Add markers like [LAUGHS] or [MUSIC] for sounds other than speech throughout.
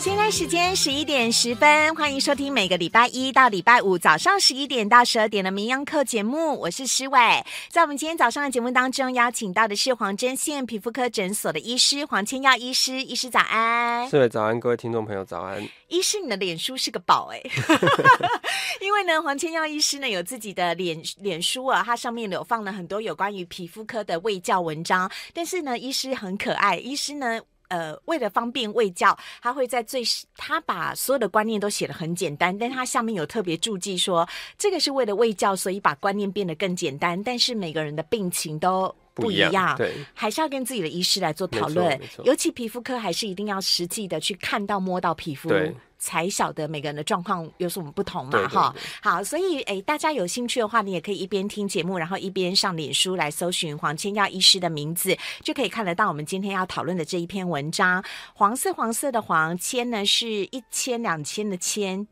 现在时间十一点十分，欢迎收听每个礼拜一到礼拜五早上十一点到十二点的名扬课节目，我是诗伟。在我们今天早上的节目当中，邀请到的是黄针县皮肤科诊所的医师黄千耀医师，医师早安。诗伟早安，各位听众朋友早安。医师，你的脸书是个宝哎，[LAUGHS] 因为呢，黄千耀医师呢有自己的脸脸书啊，它上面有放了很多有关于皮肤科的卫教文章，但是呢，医师很可爱，医师呢。呃，为了方便卫教，他会在最他把所有的观念都写的很简单，但他下面有特别注记说，这个是为了卫教，所以把观念变得更简单。但是每个人的病情都不一样，对，还是要跟自己的医师来做讨论。尤其皮肤科，还是一定要实际的去看到、摸到皮肤。才晓得每个人的状况有什么不同嘛，哈。好，所以诶，大家有兴趣的话，你也可以一边听节目，然后一边上脸书来搜寻黄千耀医师的名字，就可以看得到我们今天要讨论的这一篇文章。黄色黄色的黄千呢，是一千两千的千。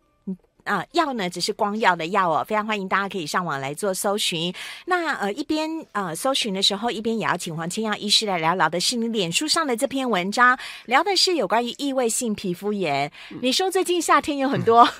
啊，药呢只是光耀的药哦，非常欢迎大家可以上网来做搜寻。那呃，一边呃搜寻的时候，一边也要请黄清耀医师来聊聊的是你脸书上的这篇文章，聊的是有关于异位性皮肤炎。你说最近夏天有很多。[LAUGHS]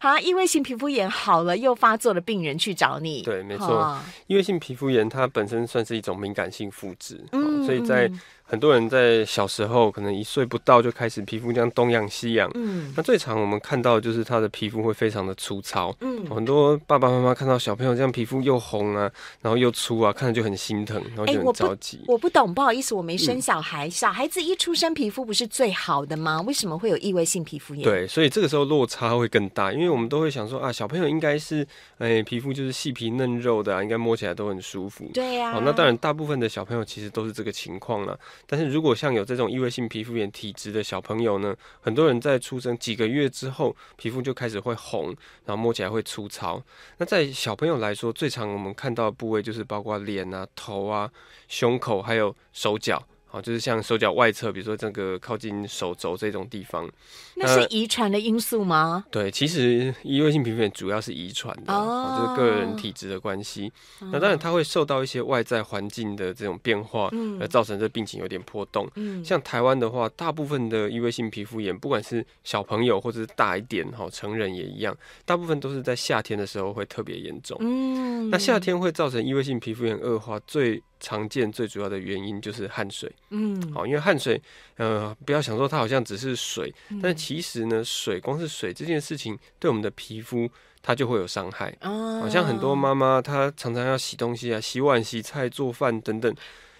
好，异位性皮肤炎好了又发作的病人去找你。对，没错，异位性皮肤炎它本身算是一种敏感性肤质，嗯，所以在很多人在小时候可能一岁不到就开始皮肤这样东痒西痒，嗯，那最常我们看到就是他的皮肤会非常的粗糙，嗯，很多爸爸妈妈看到小朋友这样皮肤又红啊，然后又粗啊，看着就很心疼，然后就很着急。我不懂，不好意思，我没生小孩，小孩子一出生皮肤不是最好的吗？为什么会有异位性皮肤炎？对，所以这个时候落差会更大。因为我们都会想说啊，小朋友应该是，哎，皮肤就是细皮嫩肉的，应该摸起来都很舒服。对呀。好，那当然，大部分的小朋友其实都是这个情况了。但是如果像有这种异位性皮肤炎体质的小朋友呢，很多人在出生几个月之后，皮肤就开始会红，然后摸起来会粗糙。那在小朋友来说，最常我们看到的部位就是包括脸啊、头啊、胸口，还有手脚。好，就是像手脚外侧，比如说这个靠近手肘这种地方，那是遗传的因素吗？对，其实异位性皮肤炎主要是遗传的，哦，就是个人体质的关系。那当然，它会受到一些外在环境的这种变化，而造成这病情有点波动。嗯，像台湾的话，大部分的异位性皮肤炎，不管是小朋友或者是大一点哈，成人也一样，大部分都是在夏天的时候会特别严重。嗯，那夏天会造成异位性皮肤炎恶化最。常见最主要的原因就是汗水，嗯，好，因为汗水，呃，不要想说它好像只是水，但其实呢，水光是水这件事情对我们的皮肤它就会有伤害，好像很多妈妈她常常要洗东西啊，洗碗、洗菜、做饭等等。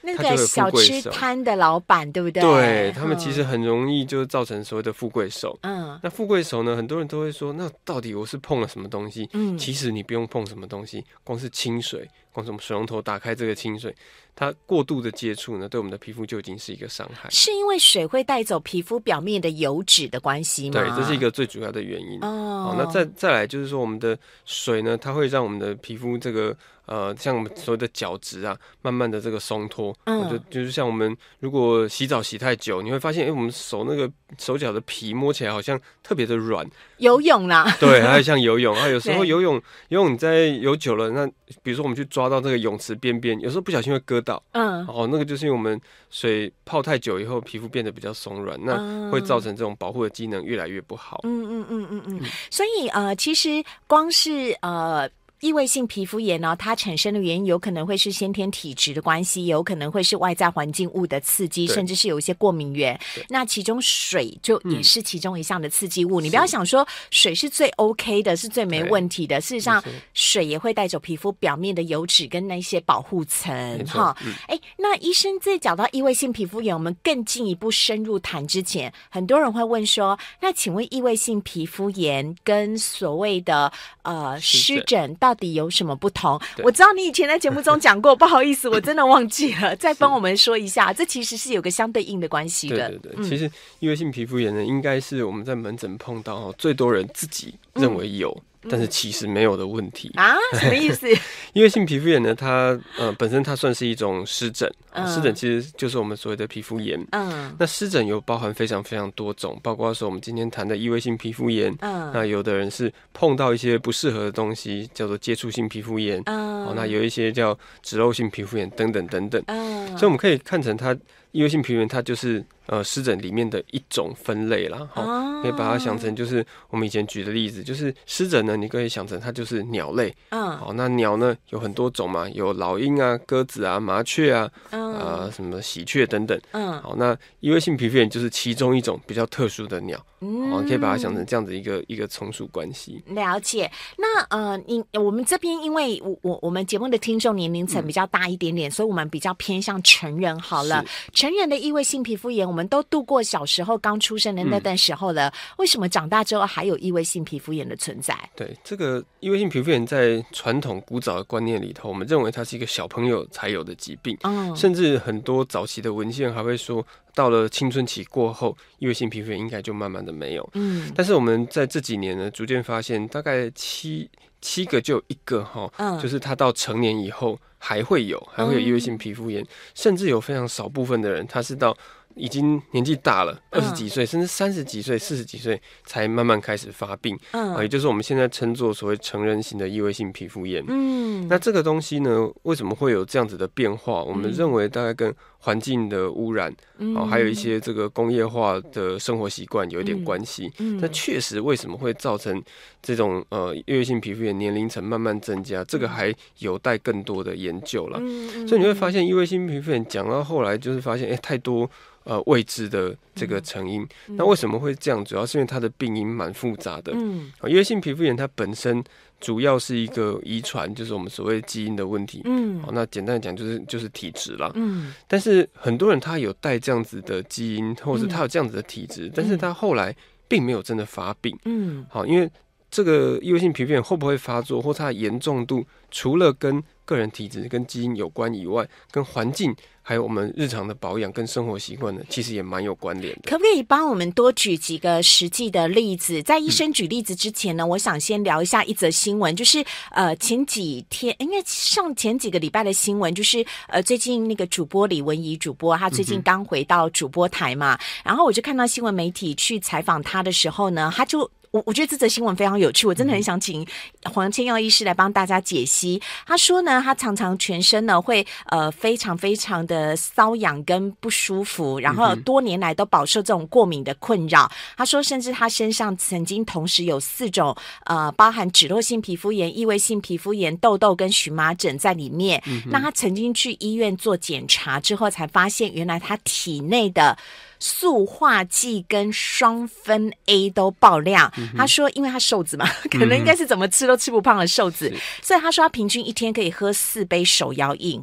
那个小吃摊的老板，对不对？对他们其实很容易就造成所谓的富贵手。嗯，那富贵手呢，很多人都会说，那到底我是碰了什么东西？嗯，其实你不用碰什么东西，光是清水，光什么水龙头打开这个清水，它过度的接触呢，对我们的皮肤就已经是一个伤害。是因为水会带走皮肤表面的油脂的关系吗？对，这是一个最主要的原因。哦，那再再来就是说，我们的水呢，它会让我们的皮肤这个。呃，像我们所谓的角质啊，慢慢的这个松脱，嗯，就就是像我们如果洗澡洗太久，你会发现，哎，我们手那个手脚的皮摸起来好像特别的软。游泳啦，对，还有像游泳啊，有时候 [LAUGHS] 游泳游泳你在游久了，那比如说我们去抓到这个泳池边边，有时候不小心会割到，嗯，哦，那个就是因为我们水泡太久以后，皮肤变得比较松软，那会造成这种保护的机能越来越不好。嗯嗯嗯嗯嗯，所以呃，其实光是呃。异位性皮肤炎呢，它产生的原因有可能会是先天体质的关系，有可能会是外在环境物的刺激，甚至是有一些过敏源。那其中水就也是其中一项的刺激物。你不要想说水是最 OK 的，是最没问题的。事实上，水也会带走皮肤表面的油脂跟那些保护层。哈，哎，那医生在讲到异位性皮肤炎，我们更进一步深入谈之前，很多人会问说：那请问异位性皮肤炎跟所谓的呃湿疹到到底有什么不同？我知道你以前在节目中讲过，不好意思，[LAUGHS] 我真的忘记了，再帮我们说一下。这其实是有个相对应的关系的。对对对，其实异位性皮肤炎呢，应该是我们在门诊碰到最多人自己认为有。但是其实没有的问题啊？什么意思？[LAUGHS] 因为性皮肤炎呢，它呃本身它算是一种湿疹，湿疹其实就是我们所谓的皮肤炎。嗯，那湿疹有包含非常非常多种，包括说我们今天谈的异位性皮肤炎。嗯，那有的人是碰到一些不适合的东西，叫做接触性皮肤炎。嗯，哦，那有一些叫脂漏性皮肤炎等等等等。嗯，所以我们可以看成它异位性皮肤炎，它就是。呃湿疹里面的一种分类啦。好，可以把它想成就是我们以前举的例子，就是湿疹呢，你可以想成它就是鸟类。嗯，好，那鸟呢有很多种嘛，有老鹰啊、鸽子啊、麻雀啊，啊什么喜鹊等等。嗯，好，那异位性皮肤炎就是其中一种比较特殊的鸟。嗯，可以把它想成这样子一个一个从属关系。了解。那呃，你我们这边因为我我我们节目的听众年龄层比较大一点点，所以我们比较偏向成人。好了，成人的异位性皮肤炎，我们都度过小时候刚出生的那段时候了。为什么长大之后还有异位性皮肤炎的存在？对，这个异位性皮肤炎在传统古早的观念里头，我们认为它是一个小朋友才有的疾病。嗯，甚至很多早期的文献还会说。到了青春期过后，异位性皮肤炎应该就慢慢的没有。嗯，但是我们在这几年呢，逐渐发现，大概七七个就有一个哈，嗯就是他到成年以后还会有，还会有异位性皮肤炎，甚至有非常少部分的人，他是到。已经年纪大了，二十几岁，甚至三十几岁、四十几岁才慢慢开始发病，啊，也就是我们现在称作所谓成人型的异位性皮肤炎。嗯，那这个东西呢，为什么会有这样子的变化？我们认为大概跟环境的污染，哦，还有一些这个工业化的生活习惯有一点关系。那确实，为什么会造成这种呃异位性皮肤炎年龄层慢慢增加？这个还有待更多的研究了。所以你会发现，异位性皮肤炎讲到后来，就是发现哎，太多。呃，未知的这个成因，那为什么会这样？主要是因为它的病因蛮复杂的。嗯，因为性皮肤炎它本身主要是一个遗传，就是我们所谓基因的问题。嗯，好，那简单讲就是就是体质啦。嗯，但是很多人他有带这样子的基因，或者是他有这样子的体质，但是他后来并没有真的发病。嗯，好，因为这个异位性皮肤炎会不会发作，或它的严重度，除了跟个人体质跟基因有关以外，跟环境。还有我们日常的保养跟生活习惯呢，其实也蛮有关联的。可不可以帮我们多举几个实际的例子？在医生举例子之前呢，我想先聊一下一则新闻，就是呃前几天应该上前几个礼拜的新闻，就是呃最近那个主播李文怡主播，他最近刚回到主播台嘛，然后我就看到新闻媒体去采访他的时候呢，他就。我我觉得这则新闻非常有趣，我真的很想请黄千耀医师来帮大家解析。他说呢，他常常全身呢会呃非常非常的瘙痒跟不舒服，然后多年来都饱受这种过敏的困扰。他说，甚至他身上曾经同时有四种呃包含脂漏性皮肤炎、异位性皮肤炎、痘痘跟荨麻疹在里面。那他曾经去医院做检查之后，才发现原来他体内的。塑化剂跟双酚 A 都爆量，他说，因为他瘦子嘛，可能应该是怎么吃都吃不胖的瘦子，所以他说他平均一天可以喝四杯手摇饮，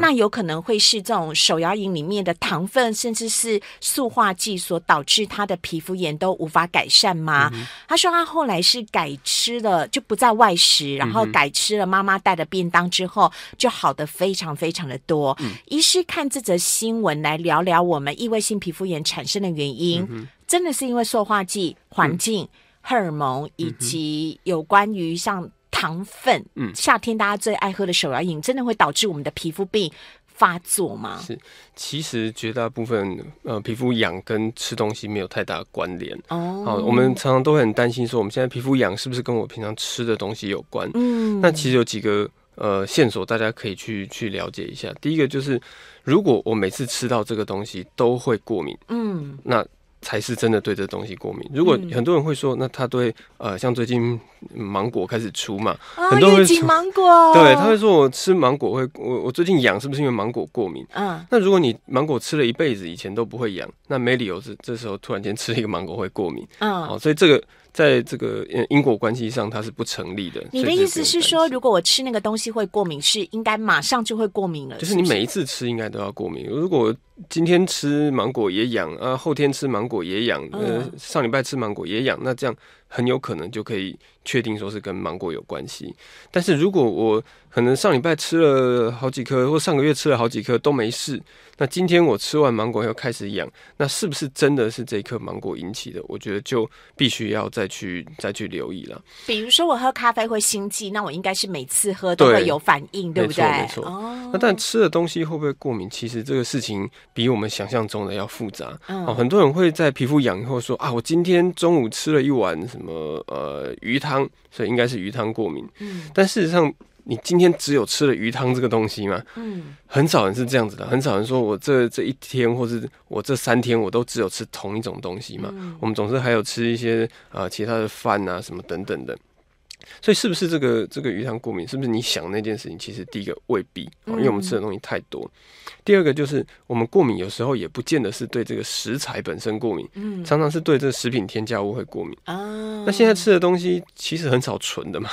那有可能会是这种手摇饮里面的糖分，甚至是塑化剂所导致他的皮肤炎都无法改善吗？他说他后来是改吃了，就不在外食，然后改吃了妈妈带的便当之后，就好的非常非常的多。医师看这则新闻来聊聊我们异位性皮肤炎。产生的原因真的是因为塑化剂、环境、荷尔蒙以及有关于像糖分。嗯，夏天大家最爱喝的手摇饮，真的会导致我们的皮肤病发作吗？是，其实绝大部分呃皮肤痒跟吃东西没有太大的关联。哦，好，我们常常都会很担心说，我们现在皮肤痒是不是跟我平常吃的东西有关？嗯，那其实有几个呃线索，大家可以去去了解一下。第一个就是。如果我每次吃到这个东西都会过敏，嗯，那才是真的对这东西过敏。如果很多人会说，那他对呃，像最近芒果开始出嘛，很多人芒果，对，他会说我吃芒果会，我我最近痒是不是因为芒果过敏？嗯，那如果你芒果吃了一辈子，以前都不会痒，那没理由是这时候突然间吃一个芒果会过敏，嗯，好，所以这个。在这个因果关系上，它是不成立的。你的意思是说，如果我吃那个东西会过敏，是应该马上就会过敏了？就是你每一次吃应该都要过敏。如果今天吃芒果也痒啊，后天吃芒果也痒，呃，上礼拜吃芒果也痒，那这样很有可能就可以确定说是跟芒果有关系。但是如果我可能上礼拜吃了好几颗，或上个月吃了好几颗都没事。那今天我吃完芒果又开始痒，那是不是真的是这一颗芒果引起的？我觉得就必须要再去再去留意了。比如说我喝咖啡会心悸，那我应该是每次喝都会有反应，对不对？没错，哦。那但吃的东西会不会过敏？其实这个事情比我们想象中的要复杂。哦，很多人会在皮肤痒以后说啊，我今天中午吃了一碗什么呃鱼汤，所以应该是鱼汤过敏。嗯，但事实上。你今天只有吃了鱼汤这个东西吗？嗯，很少人是这样子的，很少人说我这这一天或是我这三天我都只有吃同一种东西嘛。我们总是还有吃一些啊其他的饭啊什么等等的。所以是不是这个这个鱼汤过敏？是不是你想那件事情？其实第一个未必，因为我们吃的东西太多。第二个就是我们过敏，有时候也不见得是对这个食材本身过敏，嗯，常常是对这个食品添加物会过敏啊。那现在吃的东西其实很少纯的嘛。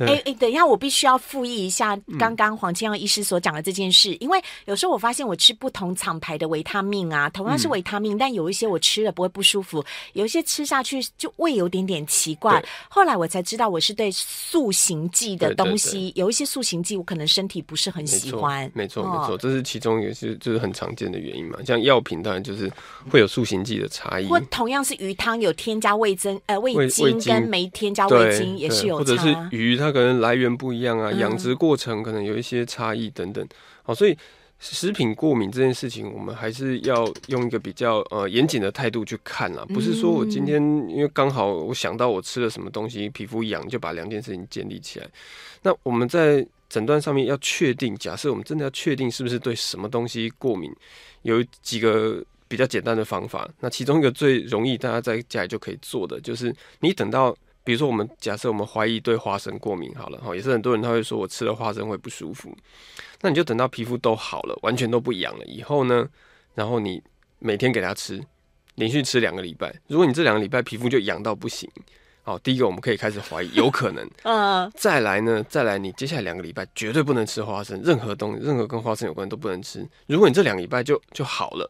哎哎，等一下，我必须要复议一下刚刚黄清耀医师所讲的这件事，因为有时候我发现我吃不同厂牌的维他命啊，同样是维他命，但有一些我吃了不会不舒服，有一些吃下去就胃有点点奇怪。后来我才知道我是对塑形剂的东西，有一些塑形剂我可能身体不是很喜欢。没错没错，这是其中也是就是很常见的原因嘛。像药品当然就是会有塑形剂的差异，或同样是鱼汤有添加味增呃味精跟没添加味精也是有差，或者是鱼它。它可能来源不一样啊，养殖过程可能有一些差异等等。好，所以食品过敏这件事情，我们还是要用一个比较呃严谨的态度去看啦。不是说我今天因为刚好我想到我吃了什么东西，皮肤痒，就把两件事情建立起来。那我们在诊断上面要确定，假设我们真的要确定是不是对什么东西过敏，有几个比较简单的方法。那其中一个最容易大家在家里就可以做的，就是你等到。比如说，我们假设我们怀疑对花生过敏，好了哈，也是很多人他会说我吃了花生会不舒服。那你就等到皮肤都好了，完全都不痒了以后呢，然后你每天给他吃，连续吃两个礼拜。如果你这两个礼拜皮肤就痒到不行，好，第一个我们可以开始怀疑有可能。[LAUGHS] 嗯。再来呢，再来你接下来两个礼拜绝对不能吃花生，任何东西任何跟花生有关都不能吃。如果你这两个礼拜就就好了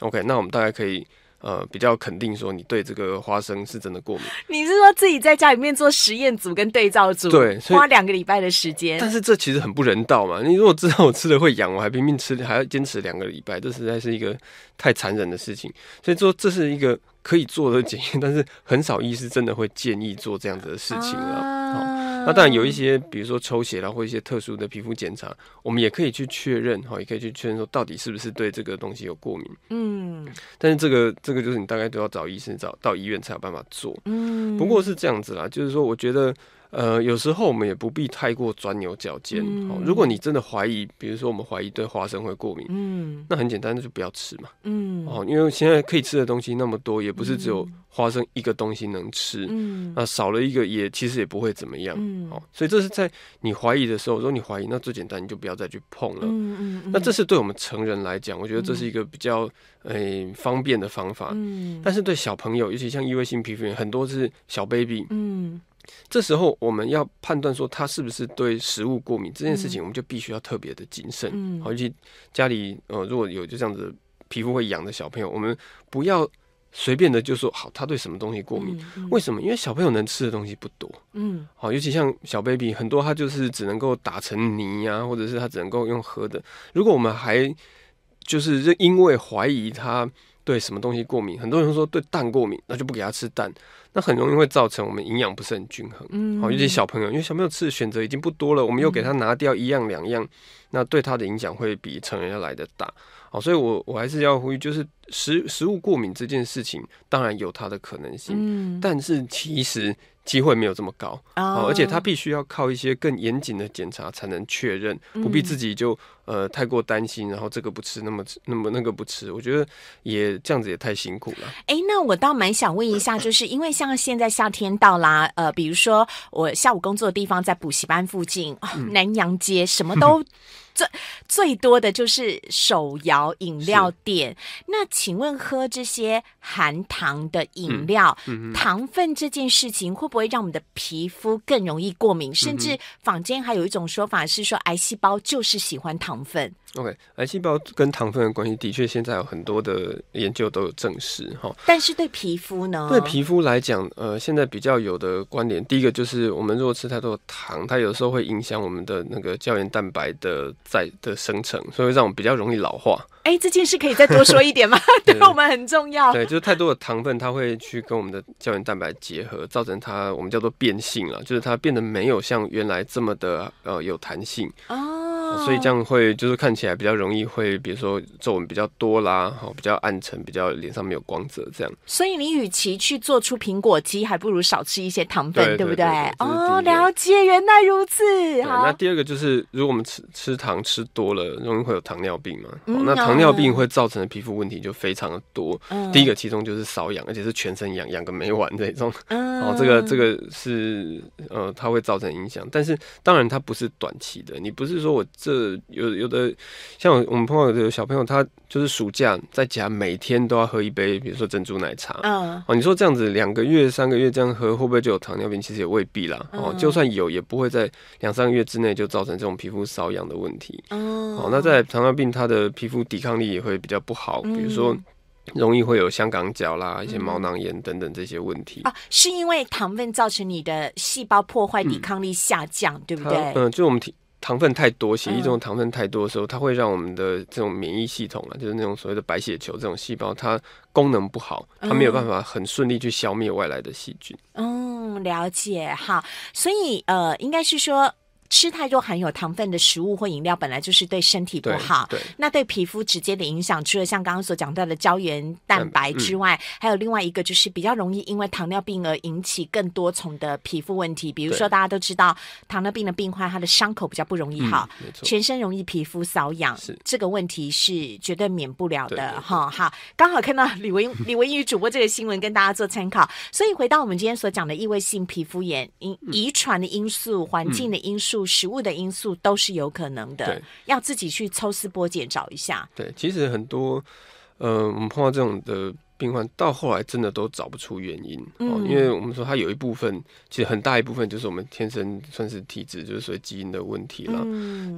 ，OK，那我们大概可以。呃，比较肯定说你对这个花生是真的过敏。你是说自己在家里面做实验组跟对照组，对，花两个礼拜的时间。但是这其实很不人道嘛！你如果知道我吃了会痒，我还拼命吃，还要坚持两个礼拜，这实在是一个太残忍的事情。所以说，这是一个可以做的检验，但是很少医师真的会建议做这样子的事情啊。那当然有一些，比如说抽血啦，或一些特殊的皮肤检查，我们也可以去确认哈，也可以去确认说到底是不是对这个东西有过敏。嗯，但是这个这个就是你大概都要找医生，找到医院才有办法做。嗯，不过是这样子啦，就是说我觉得。呃，有时候我们也不必太过钻牛角尖。哦，如果你真的怀疑，比如说我们怀疑对花生会过敏，嗯，那很简单，那就不要吃嘛。嗯，哦，因为现在可以吃的东西那么多，也不是只有花生一个东西能吃。嗯，那少了一个也其实也不会怎么样。嗯，哦，所以这是在你怀疑的时候，如果你怀疑，那最简单你就不要再去碰了。嗯嗯嗯。那这是对我们成人来讲，我觉得这是一个比较诶方便的方法。嗯。但是对小朋友，尤其像异位性皮肤炎，很多是小 baby。嗯。这时候我们要判断说他是不是对食物过敏这件事情，我们就必须要特别的谨慎。嗯，好，尤其家里呃如果有就这样子皮肤会痒的小朋友，我们不要随便的就说好他对什么东西过敏。为什么？因为小朋友能吃的东西不多。嗯，好，尤其像小 baby 很多他就是只能够打成泥呀，或者是他只能够用喝的。如果我们还就是因为怀疑他对什么东西过敏，很多人说对蛋过敏，那就不给他吃蛋。那很容易会造成我们营养不是很均衡，嗯，好，尤其小朋友，因为小朋友吃的选择已经不多了，我们又给他拿掉一样两样，那对他的影响会比成人要来的大，好，所以我我还是要呼吁，就是食食物过敏这件事情，当然有它的可能性，嗯，但是其实。机会没有这么高。啊，而且他必须要靠一些更严谨的检查才能确认，不必自己就呃太过担心，然后这个不吃，那么那么那个不吃，我觉得也这样子也太辛苦了。哎，那我倒蛮想问一下，就是因为像现在夏天到啦，呃，比如说我下午工作的地方在补习班附近，南洋街什么都。[LAUGHS] 最最多的就是手摇饮料店。那请问喝这些含糖的饮料，糖分这件事情会不会让我们的皮肤更容易过敏？甚至坊间还有一种说法是说，癌细胞就是喜欢糖分。OK，癌细胞跟糖分的关系的确现在有很多的研究都有证实哈。但是对皮肤呢？对皮肤来讲，呃，现在比较有的观点，第一个就是我们如果吃太多的糖，它有时候会影响我们的那个胶原蛋白的在的生成，所以让我们比较容易老化。哎，这件事可以再多说一点吗？对我们很重要。对，就是太多的糖分，它会去跟我们的胶原蛋白结合，造成它我们叫做变性了，就是它变得没有像原来这么的呃有弹性。哦。所以这样会就是看起来比较容易会，比如说皱纹比较多啦，哈，比较暗沉，比较脸上没有光泽这样。所以你与其去做出苹果肌，还不如少吃一些糖分，对不对？哦，了解，原来如此。好，那第二个就是，如果我们吃吃糖吃多了，容易会有糖尿病嘛？那糖尿病会造成的皮肤问题就非常的多。第一个其中就是瘙痒，而且是全身痒，痒个没完这种。哦，这个这个是呃，它会造成影响。但是当然它不是短期的，你不是说我这有有的像我们朋友的小朋友，他就是暑假在家每天都要喝一杯，比如说珍珠奶茶。嗯，哦，你说这样子两个月、三个月这样喝，会不会就有糖尿病？其实也未必啦。哦，就算有，也不会在两三个月之内就造成这种皮肤瘙痒的问题。哦，那在糖尿病，他的皮肤抵抗力也会比较不好，比如说。容易会有香港脚啦，一些毛囊炎等等这些问题啊，是因为糖分造成你的细胞破坏抵抗力下降，对不对？嗯，就我们糖糖分太多，血液中的糖分太多的时候，它会让我们的这种免疫系统啊，就是那种所谓的白血球这种细胞，它功能不好，它没有办法很顺利去消灭外来的细菌。嗯，了解哈，所以呃，应该是说。吃太多含有糖分的食物或饮料，本来就是对身体不好。对，那对皮肤直接的影响，除了像刚刚所讲到的胶原蛋白之外，还有另外一个就是比较容易因为糖尿病而引起更多重的皮肤问题。比如说，大家都知道糖尿病的病患，他的伤口比较不容易好，全身容易皮肤瘙痒，这个问题是绝对免不了的哈。好，刚好看到李文李文宇主播这个新闻，跟大家做参考。所以回到我们今天所讲的异位性皮肤炎，因遗传的因素、环境的因素。食物的因素都是有可能的，要自己去抽丝剥茧找一下。对，其实很多，呃，我们碰到这种的病患，到后来真的都找不出原因哦，因为我们说它有一部分，其实很大一部分就是我们天生算是体质，就是说基因的问题了。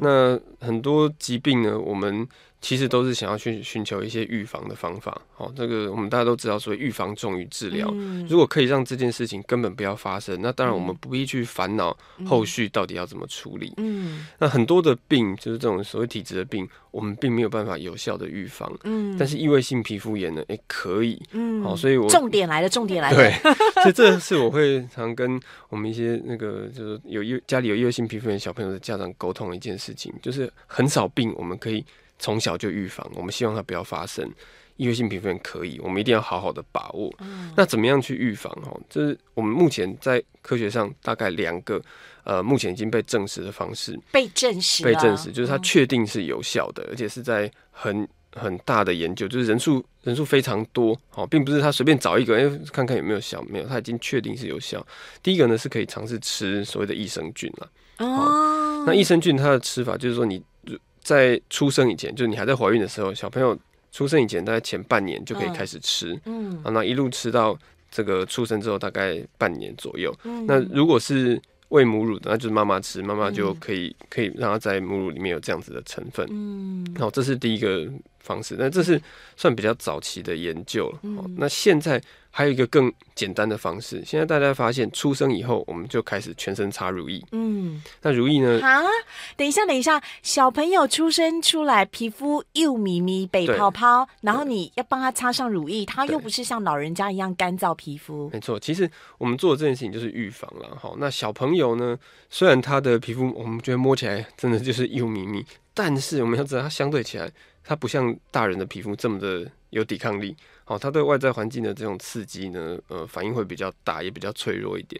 那很多疾病呢，我们。其实都是想要去寻求一些预防的方法，好，这个我们大家都知道，所以预防重于治疗。如果可以让这件事情根本不要发生，那当然我们不必去烦恼后续到底要怎么处理。嗯，那很多的病就是这种所谓体质的病，我们并没有办法有效的预防。嗯，但是异位性皮肤炎呢，哎，可以。嗯，好，所以我重点来了，重点来了。对，所以这是我会常跟我们一些那个就是有异家里有异位性皮肤炎小朋友的家长沟通一件事情，就是很少病我们可以。从小就预防，我们希望它不要发生。异位性皮肤炎可以，我们一定要好好的把握。嗯那怎么样去预防？哦，就是我们目前在科学上大概两个，呃，目前已经被证实的方式。被证实，被证实，就是它确定是有效的，而且是在很很大的研究，就是人数人数非常多。哦，并不是他随便找一个，哎，看看有没有效，没有，他已经确定是有效。第一个呢，是可以尝试吃所谓的益生菌了。哦，那益生菌它的吃法就是说你。在出生以前，就是你还在怀孕的时候，小朋友出生以前，大概前半年就可以开始吃，嗯，啊，那一路吃到这个出生之后，大概半年左右。那如果是喂母乳的，那就是妈妈吃，妈妈就可以可以让它在母乳里面有这样子的成分，嗯，好，这是第一个方式，那这是算比较早期的研究了。那现在。还有一个更简单的方式，现在大家发现出生以后，我们就开始全身擦乳液。嗯，那乳液呢？啊，等一下，等一下，小朋友出生出来，皮肤又咪咪、被泡泡，然后你要帮他擦上乳液，他又不是像老人家一样干燥皮肤。没错，其实我们做的这件事情就是预防了。好，那小朋友呢？虽然他的皮肤我们觉得摸起来真的就是又咪咪，但是我们要知道，它相对起来，它不像大人的皮肤这么的有抵抗力。好，它对外在环境的这种刺激呢，呃，反应会比较大，也比较脆弱一点。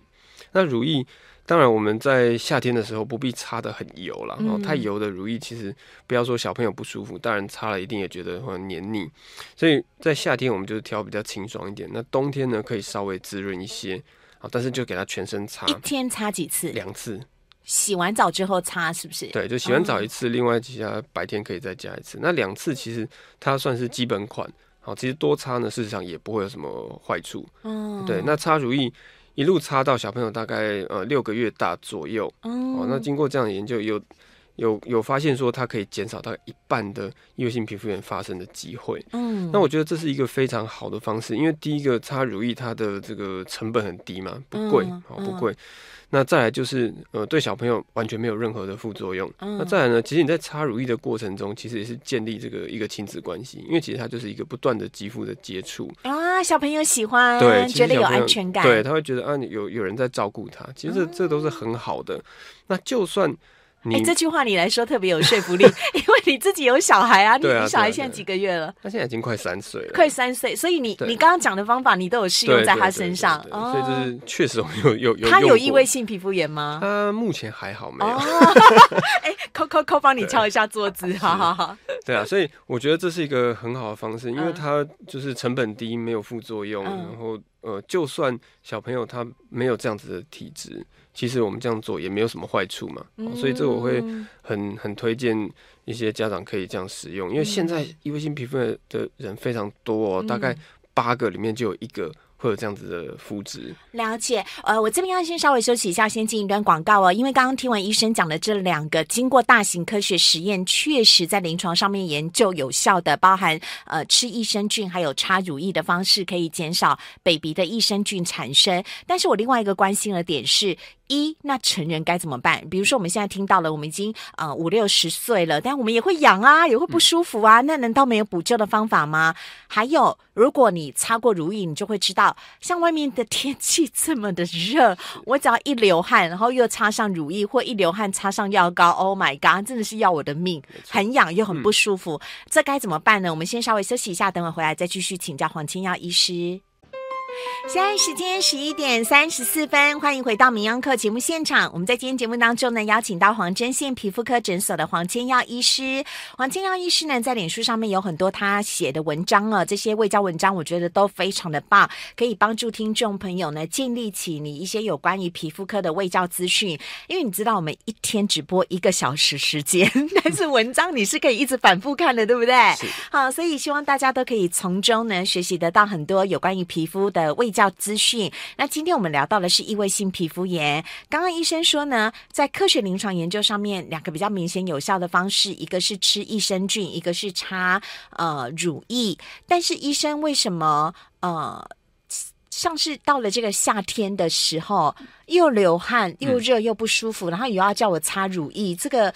那乳液，当然我们在夏天的时候不必擦的很油了，哦，太油的乳液其实不要说小朋友不舒服，大人擦了一定也觉得很黏腻。所以在夏天我们就是挑比较清爽一点，那冬天呢可以稍微滋润一些，好，但是就给它全身擦，一天擦几次？两次，洗完澡之后擦是不是？对，就洗完澡一次，另外其他白天可以再加一次。那两次其实它算是基本款。好，其实多擦呢，事实上也不会有什么坏处。嗯，对，那擦乳液一路擦到小朋友大概呃六个月大左右。哦，那经过这样的研究，有有有发现说它可以减少大概一半的异位性皮肤炎发生的机会。嗯，那我觉得这是一个非常好的方式，因为第一个擦乳液它的这个成本很低嘛，不贵，好不贵。那再来就是，呃，对小朋友完全没有任何的副作用。那再来呢，其实你在擦乳液的过程中，其实也是建立这个一个亲子关系，因为其实它就是一个不断的肌肤的接触啊，小朋友喜欢，对，觉得有安全感，对他会觉得啊，有有人在照顾他，其实这这都是很好的。那就算哎，这句话你来说特别有说服力，[LAUGHS] 因为你自己有小孩啊。你你小孩现在几个月了？他现在已经快三岁了。快三岁，所以你你刚刚讲的方法，你都有适用在他身上。所以就是确实有有有。他有异位性皮肤炎吗？他目前还好，没有。[LAUGHS] 哎，扣扣扣，帮你敲一下桌子，好好好。对啊，所以我觉得这是一个很好的方式，因为它就是成本低，没有副作用，然后呃，就算小朋友他没有这样子的体质。其实我们这样做也没有什么坏处嘛，所以这我会很很推荐一些家长可以这样使用，因为现在异位性皮肤的人非常多，哦大概八个里面就有一个。会有这样子的肤质了解，呃，我这边要先稍微休息一下，先进一段广告哦。因为刚刚听完医生讲的这两个经过大型科学实验，确实在临床上面研究有效的，包含呃吃益生菌还有擦乳液的方式，可以减少 baby 的益生菌产生。但是我另外一个关心的点是一，那成人该怎么办？比如说我们现在听到了，我们已经呃五六十岁了，但我们也会痒啊，也会不舒服啊，那难道没有补救的方法吗？还有，如果你擦过乳液，你就会知道。像外面的天气这么的热，[LAUGHS] 我只要一流汗，然后又擦上乳液，或一流汗擦上药膏，Oh my god，真的是要我的命，很痒又很不舒服，这该怎么办呢？我们先稍微休息一下，等会回来再继续请教黄清耀医师。现在时间十一点三十四分，欢迎回到《名央课》节目现场。我们在今天节目当中呢，邀请到黄针线皮肤科诊所的黄千耀医师。黄千耀医师呢，在脸书上面有很多他写的文章啊，这些卫教文章，我觉得都非常的棒，可以帮助听众朋友呢建立起你一些有关于皮肤科的卫教资讯。因为你知道，我们一天只播一个小时时间，[LAUGHS] 但是文章你是可以一直反复看的，对不对？好，所以希望大家都可以从中呢学习得到很多有关于皮肤的。卫教资讯。那今天我们聊到的是异位性皮肤炎。刚刚医生说呢，在科学临床研究上面，两个比较明显有效的方式，一个是吃益生菌，一个是擦呃乳液。但是医生为什么呃，像是到了这个夏天的时候，又流汗又热又不舒服，然后又要叫我擦乳液，这个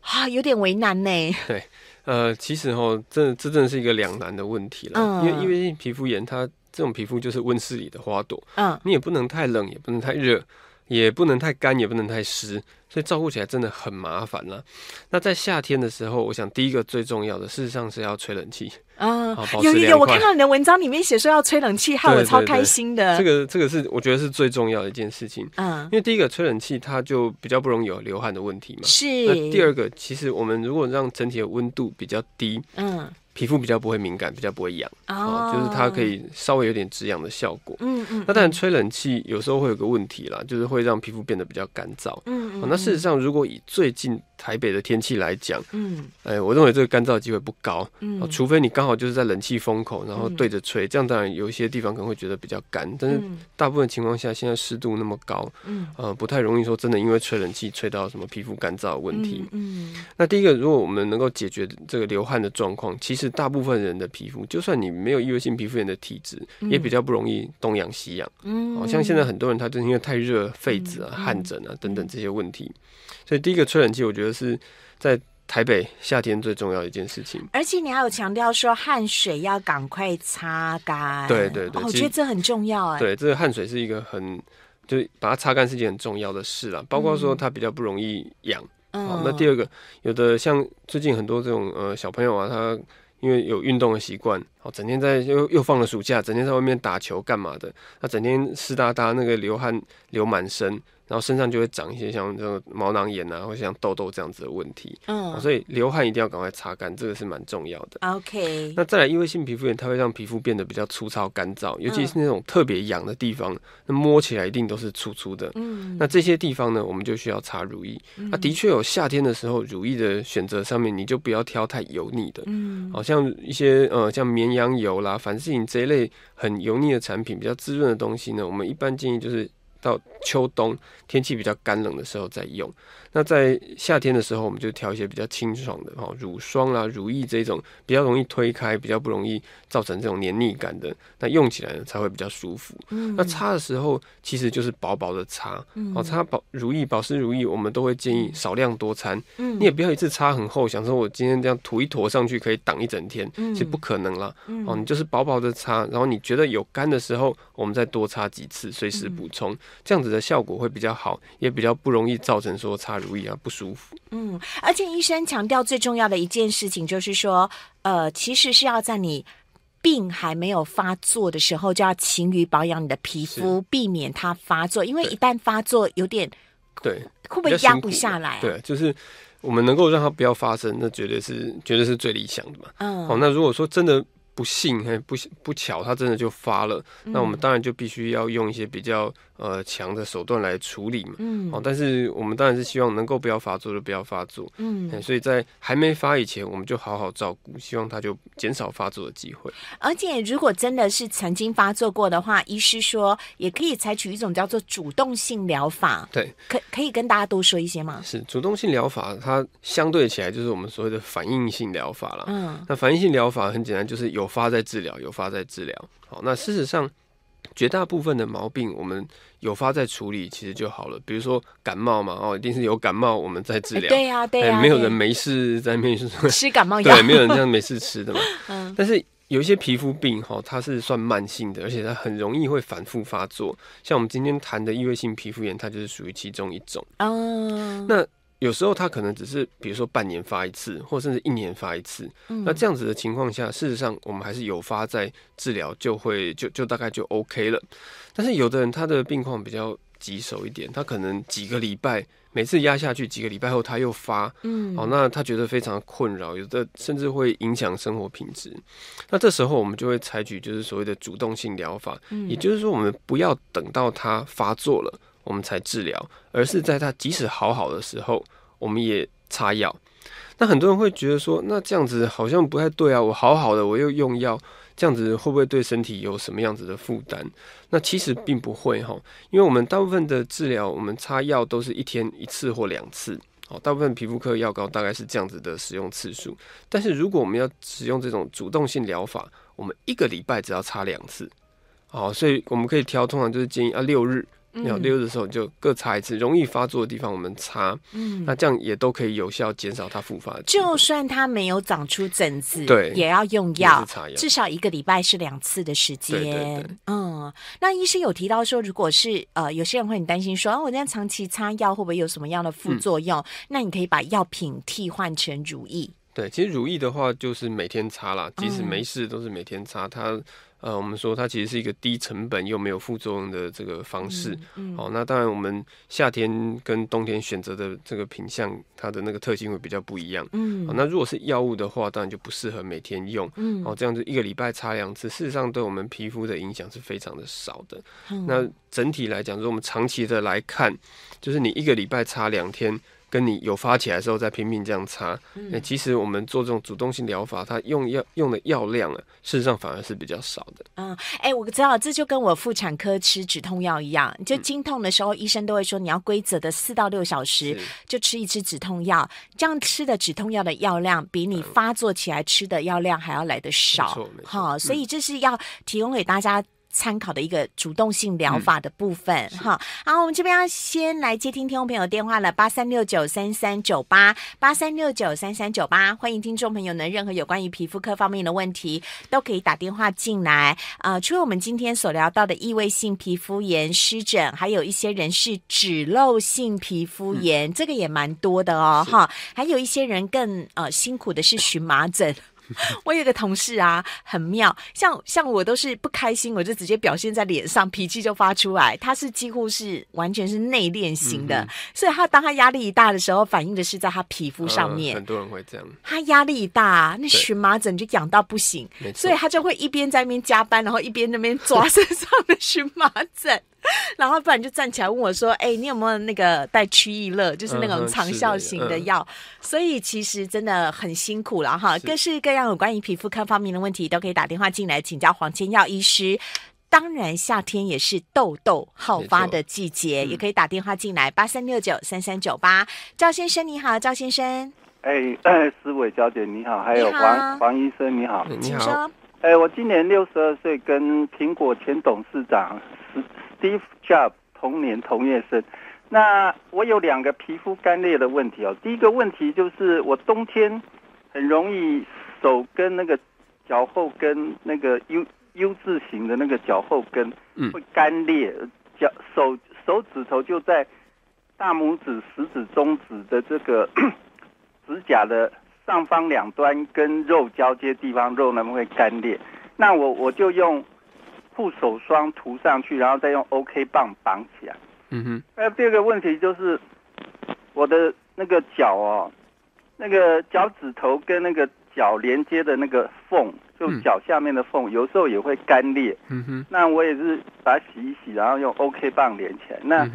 啊有点为难呢。对，呃，其实哦，这这真的是一个两难的问题了，因为异位性皮肤炎它。这种皮肤就是温室里的花朵，嗯，你也不能太冷，也不能太热，也不能太干，也不能太湿，所以照顾起来真的很麻烦了。那在夏天的时候，我想第一个最重要的，事实上是要吹冷气啊。有有有，我看到你的文章里面写说要吹冷气，害我超开心的。这个这个是我觉得是最重要的一件事情，嗯，因为第一个吹冷气，它就比较不容易有流汗的问题嘛。是。那第二个，其实我们如果让整体的温度比较低，嗯。皮肤比较不会敏感，比较不会痒，哦，就是它可以稍微有点止痒的效果。嗯嗯。那当然吹冷气有时候会有个问题啦，就是会让皮肤变得比较干燥。嗯嗯。那事实上，如果以最近台北的天气来讲，嗯，哎，我认为这个干燥机会不高。嗯。除非你刚好就是在冷气风口，然后对着吹，这样当然有一些地方可能会觉得比较干，但是大部分情况下，现在湿度那么高，嗯，呃，不太容易说真的因为吹冷气吹到什么皮肤干燥的问题。嗯。那第一个，如果我们能够解决这个流汗的状况，其实。是大部分人的皮肤，就算你没有异位性皮肤炎的体质，也比较不容易东痒西痒。嗯，好像现在很多人他就是因为太热、痱子啊、汗疹啊等等这些问题，所以第一个吹冷气，我觉得是在台北夏天最重要的一件事情。而且你还有强调说汗水要赶快擦干。对对对，我觉得这很重要哎。对，这个汗水是一个很，就把它擦干是一件很重要的事啦。包括说它比较不容易痒。好，那第二个，有的像最近很多这种呃小朋友啊，他。因为有运动的习惯，哦，整天在又又放了暑假，整天在外面打球干嘛的？那整天湿哒哒，那个流汗流满身。然后身上就会长一些像这种毛囊炎啊，或像痘痘这样子的问题。嗯，所以流汗一定要赶快擦干，这个是蛮重要的。OK。那再来，因为性皮肤炎，它会让皮肤变得比较粗糙干燥，尤其是那种特别痒的地方，那摸起来一定都是粗粗的。嗯。那这些地方呢，我们就需要擦乳液。那的确有夏天的时候，乳液的选择上面，你就不要挑太油腻的。嗯。好像一些呃，像绵羊油啦、凡士林这一类很油腻的产品，比较滋润的东西呢，我们一般建议就是到秋冬。天气比较干冷的时候再用。那在夏天的时候，我们就挑一些比较清爽的哈，乳霜啦、乳液这种比较容易推开、比较不容易造成这种黏腻感的，那用起来呢才会比较舒服。嗯，那擦的时候其实就是薄薄的擦，哦，擦保乳液、保湿乳液，我们都会建议少量多餐。嗯，你也不要一次擦很厚，想说我今天这样涂一坨上去可以挡一整天，其实不可能啦。哦，你就是薄薄的擦，然后你觉得有干的时候，我们再多擦几次，随时补充。这样子的效果会比较好，也比较不容易造成说擦乳液啊不舒服。嗯，而且医生强调最重要的一件事情就是说，呃，其实是要在你病还没有发作的时候，就要勤于保养你的皮肤，避免它发作，因为一旦发作，有点对，会不会压不下来？对，就是我们能够让它不要发生，那绝对是绝对是最理想的嘛。嗯，好，那如果说真的。不幸，嘿，不不巧，他真的就发了。那我们当然就必须要用一些比较。呃，强的手段来处理嘛，嗯，哦，但是我们当然是希望能够不要发作就不要发作，嗯，所以在还没发以前，我们就好好照顾，希望他就减少发作的机会。而且，如果真的是曾经发作过的话，医师说也可以采取一种叫做主动性疗法，对，可可以跟大家多说一些吗？是主动性疗法，它相对起来就是我们所谓的反应性疗法了，嗯，那反应性疗法很简单，就是有发在治疗，有发在治疗。好，那事实上。绝大部分的毛病，我们有发在处理，其实就好了。比如说感冒嘛，哦，一定是有感冒，我们在治疗。对呀，对呀，没有人没事在面吃感冒 [LAUGHS] 药，对，没有人这样没事吃的嘛。[LAUGHS] 嗯。但是有一些皮肤病哈，它是算慢性的，而且它很容易会反复发作。像我们今天谈的异位性皮肤炎，它就是属于其中一种。哦。那。有时候他可能只是，比如说半年发一次，或甚至一年发一次。那这样子的情况下，事实上我们还是有发在治疗，就会就就大概就 OK 了。但是有的人他的病况比较棘手一点，他可能几个礼拜每次压下去，几个礼拜后他又发，嗯，哦，那他觉得非常困扰，有的甚至会影响生活品质。那这时候我们就会采取就是所谓的主动性疗法，也就是说我们不要等到他发作了。我们才治疗，而是在他即使好好的时候，我们也擦药。那很多人会觉得说，那这样子好像不太对啊！我好好的，我又用药，这样子会不会对身体有什么样子的负担？那其实并不会哈，因为我们大部分的治疗，我们擦药都是一天一次或两次。哦，大部分皮肤科药膏大概是这样子的使用次数。但是如果我们要使用这种主动性疗法，我们一个礼拜只要擦两次。好，所以我们可以挑，通常就是建议啊六日。要溜的时候就各擦一次，容易发作的地方我们擦，嗯，那这样也都可以有效减少它复发。就算它没有长出疹子，对，也要用药，至少一个礼拜是两次的时间。嗯，那医生有提到说，如果是呃有些人会很担心说，啊，我这样长期擦药会不会有什么样的副作用？那你可以把药品替换成乳液。对，其实乳液的话就是每天擦啦，即使没事都是每天擦它。呃，我们说它其实是一个低成本又没有副作用的这个方式。好，那当然我们夏天跟冬天选择的这个品相，它的那个特性会比较不一样。嗯，那如果是药物的话，当然就不适合每天用。嗯，哦，这样子一个礼拜擦两次，事实上对我们皮肤的影响是非常的少的。那整体来讲，如果我们长期的来看，就是你一个礼拜擦两天。跟你有发起来的时候再拼命这样擦，那其实我们做这种主动性疗法，它用药用的药量啊，事实上反而是比较少的。嗯，哎，我知道，这就跟我妇产科吃止痛药一样，就经痛的时候，医生都会说你要规则的四到六小时就吃一支止痛药，这样吃的止痛药的药量比你发作起来吃的药量还要来的少。好，所以这是要提供给大家。参考的一个主动性疗法的部分，哈，好，我们这边要先来接听听众朋友电话了，八三六九三三九八，八三六九三三九八，欢迎听众朋友呢，任何有关于皮肤科方面的问题都可以打电话进来，啊，除了我们今天所聊到的异位性皮肤炎、湿疹，还有一些人是脂漏性皮肤炎，这个也蛮多的哦，哈，还有一些人更呃辛苦的是荨麻疹。[LAUGHS] 我有个同事啊，很妙，像像我都是不开心，我就直接表现在脸上，脾气就发出来。他是几乎是完全是内敛型的，所以他当他压力一大的时候，反映的是在他皮肤上面。很多人会这样。他压力一大，那荨麻疹就痒到不行，所以他就会一边在那边加班，然后一边那边抓身上的荨麻疹。[LAUGHS] 然后不然就站起来问我说：“哎，你有没有那个带曲益乐，就是那种长效型的药？”所以其实真的很辛苦了哈。各式各样有关于皮肤科方面的问题，都可以打电话进来请教黄千耀医师。当然，夏天也是痘痘好发的季节，也可以打电话进来八三六九三三九八。赵先生你好，赵先生。哎，[COUGHS] 思伟小姐你好，还有黄黄医生你好，你好。哎，我今年六十二岁，跟苹果前董事长。Steve Jobs 同年同月生，那我有两个皮肤干裂的问题哦。第一个问题就是我冬天很容易手跟那个脚后跟那个 U U 字形的那个脚后跟会干裂，脚手手指头就在大拇指、食指、中指的这个 [COUGHS] 指甲的上方两端跟肉交接地方，肉能不能会干裂？那我我就用护手霜涂上去，然后再用 OK 棒绑起来。嗯哼。那第二个问题就是我的那个脚哦，那个脚趾头跟那个脚连接的那个缝。就脚下面的缝，有时候也会干裂。嗯哼，那我也是把它洗一洗，然后用 OK 棒连起来。那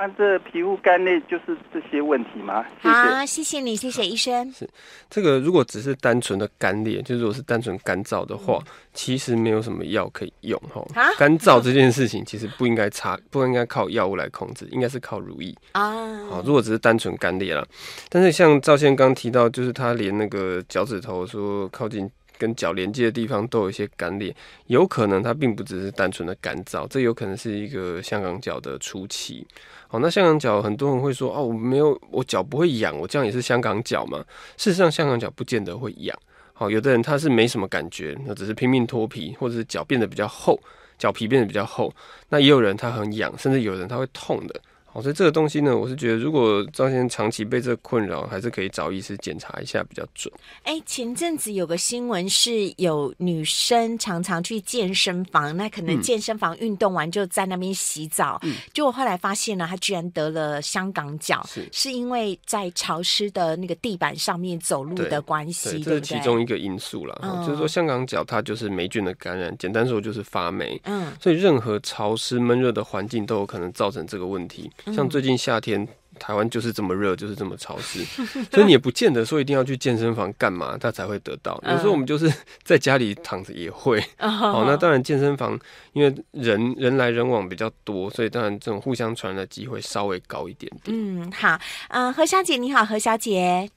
那这皮肤干裂就是这些问题吗？好，谢谢你，谢谢医生。是这个，如果只是单纯的干裂，就如果是单纯干燥的话，其实没有什么药可以用哈。干燥这件事情其实不应该擦，不应该靠药物来控制，应该是靠乳液啊。好，如果只是单纯干裂了，但是像赵先刚提到，就是他连那个脚趾头说靠近。跟脚连接的地方都有一些干裂，有可能它并不只是单纯的干燥，这有可能是一个香港脚的初期。好，那香港脚很多人会说，哦，我没有，我脚不会痒，我这样也是香港脚嘛？事实上，香港脚不见得会痒。好，有的人他是没什么感觉，那只是拼命脱皮，或者是脚变得比较厚，脚皮变得比较厚。那也有人他很痒，甚至有人他会痛的。所以这个东西呢，我是觉得，如果张先生长期被这困扰，还是可以找医师检查一下比较准。哎，前阵子有个新闻是有女生常常去健身房，那可能健身房运动完就在那边洗澡，结果后来发现呢，她居然得了香港脚，是因为在潮湿的那个地板上面走路的关系，这是其中一个因素了。就是说，香港脚它就是霉菌的感染，简单说就是发霉。嗯，所以任何潮湿闷热的环境都有可能造成这个问题。像最近夏天，台湾就是这么热，就是这么潮湿，所以你也不见得说一定要去健身房干嘛，他才会得到。有时候我们就是 [LAUGHS] 在家里躺着也会。哦，那当然健身房因为人人来人往比较多，所以当然这种互相传染的机会稍微高一点点。嗯，好，嗯，何小姐你好，何小姐，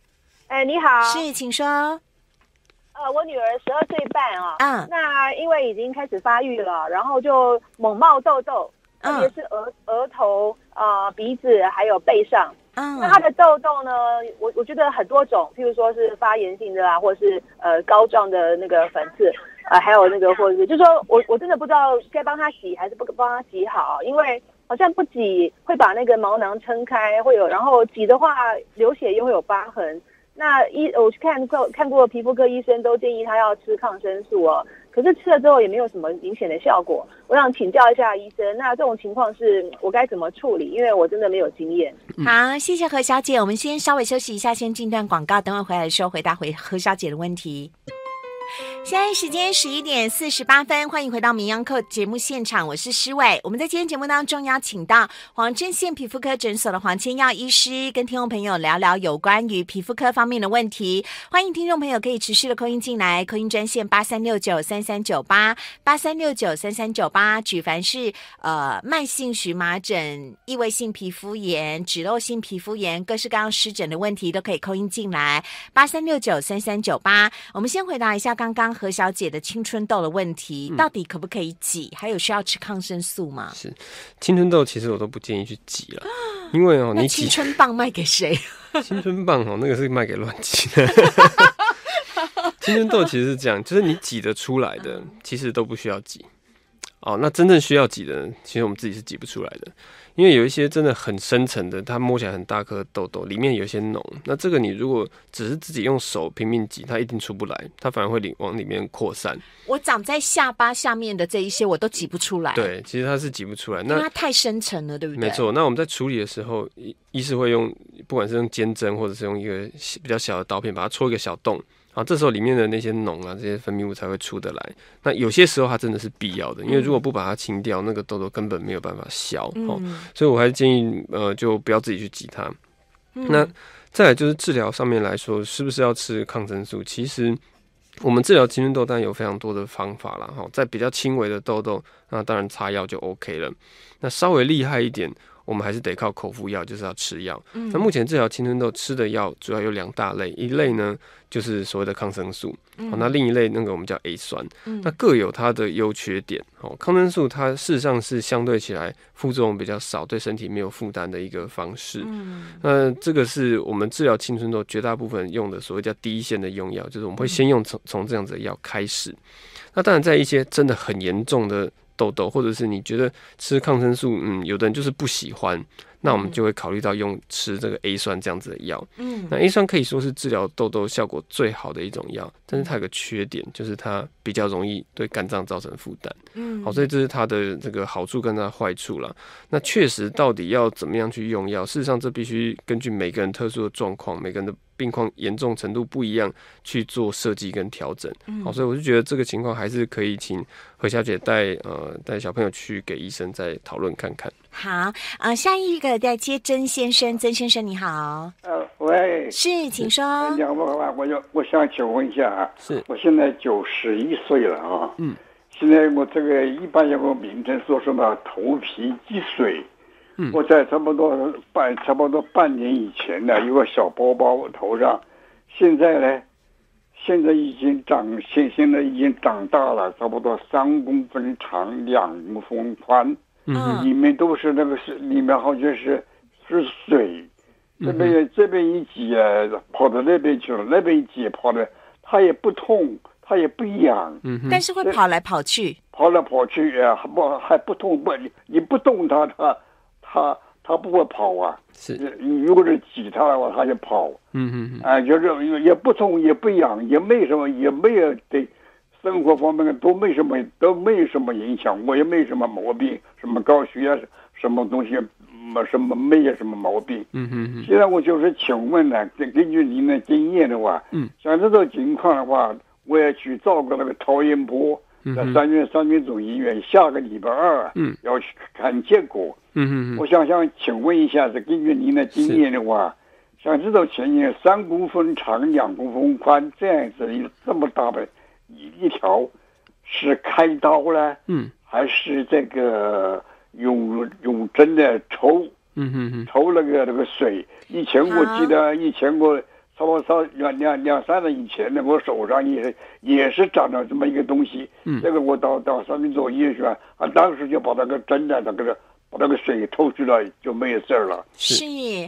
哎，你好，是，请说。呃，我女儿十二岁半啊，嗯，那因为已经开始发育了，然后就猛冒痘痘。特别是额额头啊、鼻子还有背上，嗯，那它的痘痘呢，我我觉得很多种，譬如说是发炎性的啊，或者是呃膏状的那个粉刺，啊，还有那个或者是，就说我我真的不知道该帮他洗还是不帮他洗好，因为好像不挤会把那个毛囊撑开，会有，然后挤的话流血又会有疤痕。那医我去看过看过皮肤科医生都建议他要吃抗生素哦。可是吃了之后也没有什么明显的效果，我想请教一下医生，那这种情况是我该怎么处理？因为我真的没有经验。好，谢谢何小姐，我们先稍微休息一下，先进段广告，等会回来的时候回答回何小姐的问题。现在时间十一点四十八分，欢迎回到《名央课》节目现场，我是施伟。我们在今天节目当中邀请到黄镇县皮肤科诊所的黄千耀医师，跟听众朋友聊聊有关于皮肤科方面的问题。欢迎听众朋友可以持续的扣音进来，扣音专线八三六九三三九八八三六九三三九八。举凡是呃慢性荨麻疹、异位性皮肤炎、脂漏性皮肤炎、各式各样湿疹的问题，都可以扣音进来八三六九三三九八。我们先回答一下刚刚。何小姐的青春痘的问题，到底可不可以挤？还有需要吃抗生素吗？是青春痘，其实我都不建议去挤了，[GASPS] 因为哦，你青春棒卖给谁？[LAUGHS] 青春棒哦，那个是卖给乱挤的。[LAUGHS] 青春痘其实是这样，就是你挤得出来的，其实都不需要挤。哦，那真正需要挤的，其实我们自己是挤不出来的。因为有一些真的很深层的，它摸起来很大颗痘痘，里面有一些脓。那这个你如果只是自己用手拼命挤，它一定出不来，它反而会里往里面扩散。我长在下巴下面的这一些，我都挤不出来。对，其实它是挤不出来，那它太深层了，对不对？没错。那我们在处理的时候，医医师会用，不管是用尖针，或者是用一个比较小的刀片，把它戳一个小洞。啊，这时候里面的那些脓啊，这些分泌物才会出得来。那有些时候它真的是必要的，因为如果不把它清掉，那个痘痘根本没有办法消。哦，所以我还是建议，呃，就不要自己去挤它。那再来就是治疗上面来说，是不是要吃抗生素？其实我们治疗青春痘，当然有非常多的方法了。哈，在比较轻微的痘痘，那当然擦药就 OK 了。那稍微厉害一点。我们还是得靠口服药，就是要吃药。那目前治疗青春痘吃的药主要有两大类，一类呢就是所谓的抗生素，那另一类那个我们叫 A 酸，那各有它的优缺点。哦，抗生素它事实上是相对起来副作用比较少，对身体没有负担的一个方式。那这个是我们治疗青春痘绝大部分用的所谓叫第一线的用药，就是我们会先用从从这样子的药开始。那当然在一些真的很严重的。痘痘，或者是你觉得吃抗生素，嗯，有的人就是不喜欢。那我们就会考虑到用吃这个 A 酸这样子的药。嗯，那 A 酸可以说是治疗痘痘效果最好的一种药，但是它有个缺点，就是它比较容易对肝脏造成负担。嗯，好，所以这是它的这个好处跟它的坏处了。那确实，到底要怎么样去用药？事实上，这必须根据每个人特殊的状况，每个人的。病况严重程度不一样，去做设计跟调整。好，所以我就觉得这个情况还是可以请何小姐带呃带小朋友去给医生再讨论看看。好，呃，下一个再接曾先生，曾先生你好。呃，喂，是，请说。讲不话，我就我想请问一下啊，是我现在九十一岁了啊，嗯，现在我这个一般有个名称说什么头皮积水。我在差不多半差不多半年以前呢，有个小包包头上，现在呢，现在已经长现现在已经长大了，差不多三公分长，两公分宽，嗯，里面都是那个是里面好像是是水，这边这边一挤啊，跑到那边去了，那边一挤跑的，它也不痛，它也不痒，嗯，但是会跑来跑去，跑来跑去啊，还不还不痛不你你不动它它。他他不会跑啊，是，如果是挤他的话，他就跑。嗯嗯嗯，哎，就是也也不痛也不痒，也没什么，也没有对生活方面都没什么，都没什么影响。我也没什么毛病，什么高血压，什么东西，没什么没有什么毛病。嗯嗯嗯。现在我就是请问呢，根根据您的经验的话，嗯，像这种情况的话，我要去照个那个超音波。在三院三军总医院，下个礼拜二嗯，要去看结果。嗯嗯我想想，请问一下，是根据您的经验的话，像这种情形，三公分长、两公分宽这样子一这么大的一一条，是开刀呢？嗯，还是这个用用针的抽？嗯嗯嗯，抽那个那个水。以前我记得，以前我。我操，两两两三年以前呢，我手上也也是长了这么一个东西。嗯，这个我到到三明做医院去啊，当时就把那个针呢，那个把那个水抽出来，就没有事儿了。是，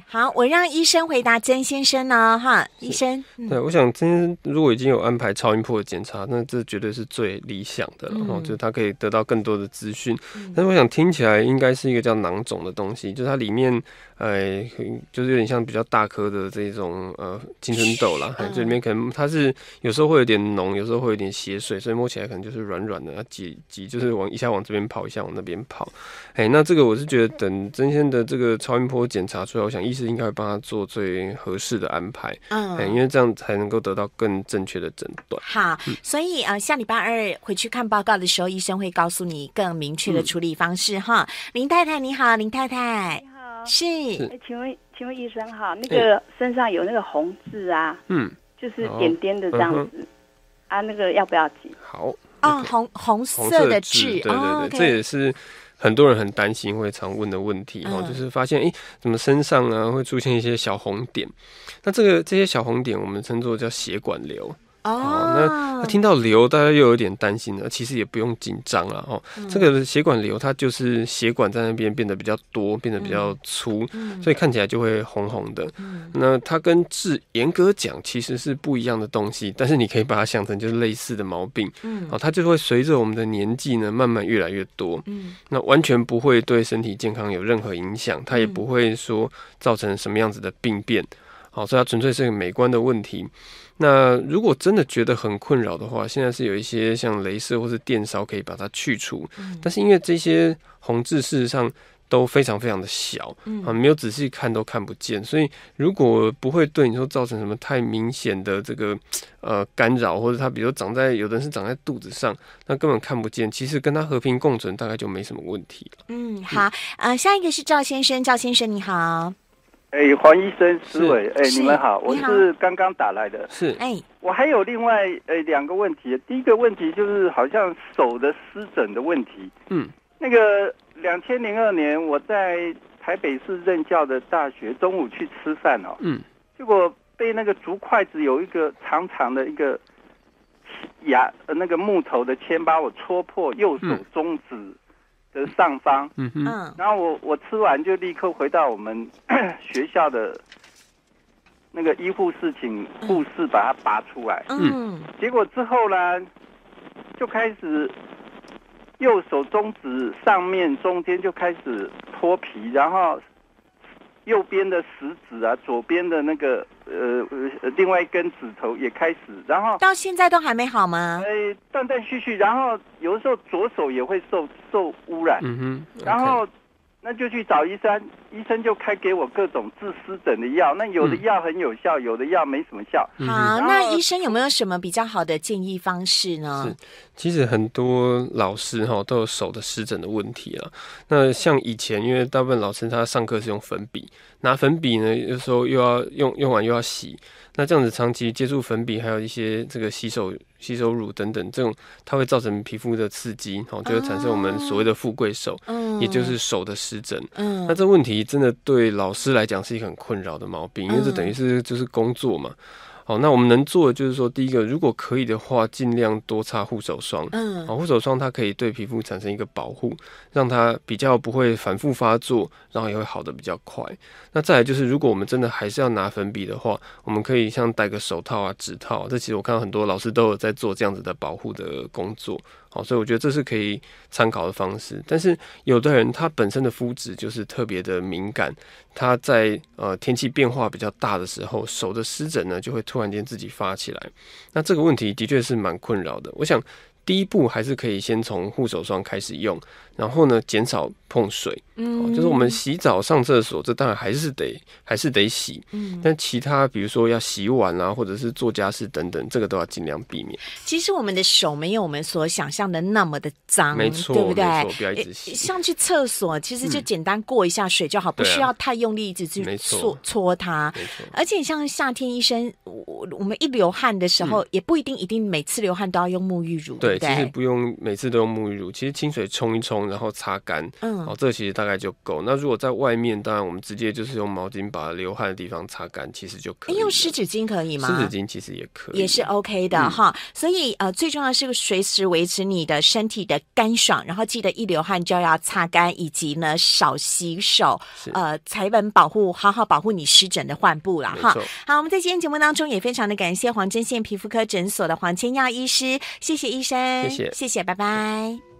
好，我让医生回答曾先生呢，哈，医生。对，我想曾先生如果已经有安排超音波的检查，那这绝对是最理想的了，哦，就是他可以得到更多的资讯。但是我想听起来应该是一个叫囊肿的东西，就是它里面。哎，就是有点像比较大颗的这种呃青春痘啦，这里面可能它是有时候会有点脓，有时候会有点血水，所以摸起来可能就是软软的，挤挤就是往一下往这边跑，一下往那边跑。哎，那这个我是觉得等真先的这个超音波检查出来，我想医师应该会帮他做最合适的安排，嗯，因为这样才能够得到更正确的诊断。好，所以呃下礼拜二回去看报告的时候，医生会告诉你更明确的处理方式哈。林太太你好，林太太。你好。是，哎，请问，请问医生哈，那个身上有那个红痣啊，嗯，就是点点的这样子，啊，那个要不要挤？好，啊，红红色的痣，对对对，这也是很多人很担心会常问的问题哦，就是发现哎，怎么身上啊会出现一些小红点？那这个这些小红点，我们称作叫血管瘤。哦，那他听到瘤，大家又有点担心了。其实也不用紧张了哦。这个血管瘤，它就是血管在那边变得比较多，变得比较粗，所以看起来就会红红的。那它跟痣严格讲其实是不一样的东西，但是你可以把它想成就是类似的毛病。嗯，哦，它就会随着我们的年纪呢，慢慢越来越多。嗯，那完全不会对身体健康有任何影响，它也不会说造成什么样子的病变。好，所以它纯粹是个美观的问题。那如果真的觉得很困扰的话，现在是有一些像镭射或是电烧可以把它去除。但是因为这些红痣事实上都非常非常的小，啊，没有仔细看都看不见。所以如果不会对你说造成什么太明显的这个呃干扰，或者它比如长在有的人是长在肚子上，那根本看不见。其实跟它和平共存，大概就没什么问题了。嗯，好，呃，下一个是赵先生，赵先生你好。哎，黄医生、思伟，哎，你们好，我是刚刚打来的。是，哎，我还有另外呃两个问题。第一个问题就是好像手的湿疹的问题。嗯，那个两千零二年我在台北市任教的大学，中午去吃饭哦，嗯，结果被那个竹筷子有一个长长的一个牙，那个木头的签把我戳破右手中指。的上方，嗯嗯，然后我我吃完就立刻回到我们 [COUGHS] 学校的那个医护室，请护士把它拔出来，嗯，结果之后呢，就开始右手中指上面中间就开始脱皮，然后右边的食指啊，左边的那个呃呃另外一根指头也开始，然后到现在都还没好吗？呃，断断续续，然后有的时候左手也会受受污染，嗯哼，然后。那就去找医生，医生就开给我各种治湿疹的药。那有的药很有效，有的药没什么效。好，那医生有没有什么比较好的建议方式呢？是，其实很多老师哈都有手的湿疹的问题啊。那像以前，因为大部分老师他上课是用粉笔，拿粉笔呢，有时候又要用用完又要洗。那这样子长期接触粉笔，还有一些这个洗手、洗手乳等等，这种它会造成皮肤的刺激，哦，就会产生我们所谓的富贵手，嗯，也就是手的湿疹。嗯，那这问题真的对老师来讲是一个很困扰的毛病，因为这等于是就是工作嘛。好，那我们能做的就是说，第一个，如果可以的话，尽量多擦护手霜。嗯，好，护手霜它可以对皮肤产生一个保护，让它比较不会反复发作，然后也会好的比较快。那再来就是，如果我们真的还是要拿粉笔的话，我们可以像戴个手套啊、指套。这其实我看到很多老师都有在做这样子的保护的工作。好，所以我觉得这是可以参考的方式。但是有的人他本身的肤质就是特别的敏感，他在呃天气变化比较大的时候，手的湿疹呢就会突然间自己发起来。那这个问题的确是蛮困扰的。我想第一步还是可以先从护手霜开始用。然后呢，减少碰水，嗯，就是我们洗澡、上厕所，这当然还是得还是得洗，嗯，但其他比如说要洗碗啊，或者是做家事等等，这个都要尽量避免。其实我们的手没有我们所想象的那么的脏，没错，对不对？不要一直洗。像去厕所，其实就简单过一下水就好，不需要太用力一直去搓搓它。而且像夏天，医生，我我们一流汗的时候，也不一定一定每次流汗都要用沐浴乳，对其实不用每次都用沐浴乳，其实清水冲一冲。然后擦干，嗯，哦，这其实大概就够。那如果在外面，当然我们直接就是用毛巾把流汗的地方擦干，其实就可以。用湿纸巾可以吗？湿纸巾其实也可以，也是 OK 的哈。所以呃，最重要是随时维持你的身体的干爽，然后记得一流汗就要擦干，以及呢少洗手，呃，才能保护好好保护你湿疹的患部了哈。好，我们在今天节目当中也非常的感谢黄针线皮肤科诊所的黄千耀医师，谢谢医生，谢谢，谢谢，拜拜。